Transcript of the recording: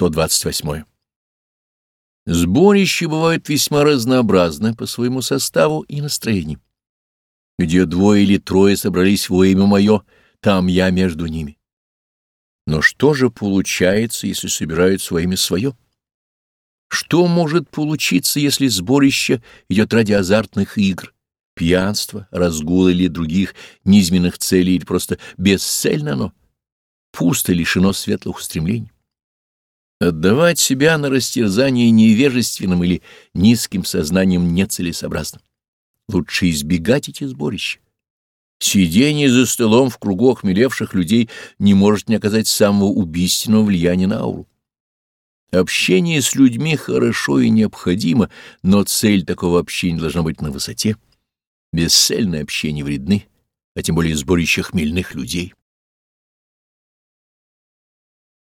128. Сборища бывают весьма разнообразны по своему составу и настроению. Где двое или трое собрались во имя мое, там я между ними. Но что же получается, если собирают своими свое? Что может получиться, если сборище идет ради азартных игр, пьянства, разгула или других низменных целей, или просто бесцельно оно, пусто лишено светлых устремлений? Отдавать себя на растерзание невежественным или низким сознанием нецелесообразно. Лучше избегать эти сборища. Сидение за столом в кругу охмелевших людей не может не оказать самого убийственного влияния на ауру. Общение с людьми хорошо и необходимо, но цель такого общения должна быть на высоте. Бесцельное общение вредны, а тем более сборище хмельных людей.